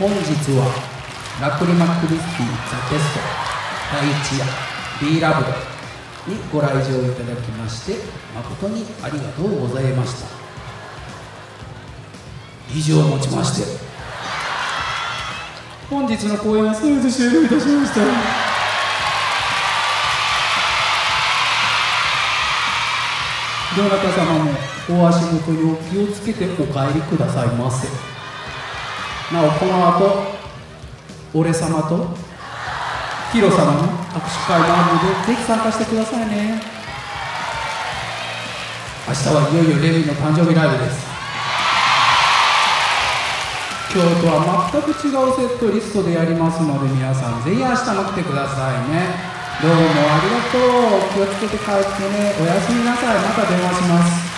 本日はラクリマクリスティザ・テスト第1夜 B ラブドにご来場いただきまして誠にありがとうございました。以上をもちまして本日の公演は全て終了いたしました。どなた様もお足元にお気をつけてお帰りくださいませ。なおこの後俺様とヒロ様の握手会もあるのでぜひ参加してくださいね。明日はいよいよレミの誕生日ライブです。今日とは全く違うセットリストでやりますので皆さんぜひ明日も来てくださいね。どうもありがとう。気をつけて帰ってね。おやすみなさい。また電話します。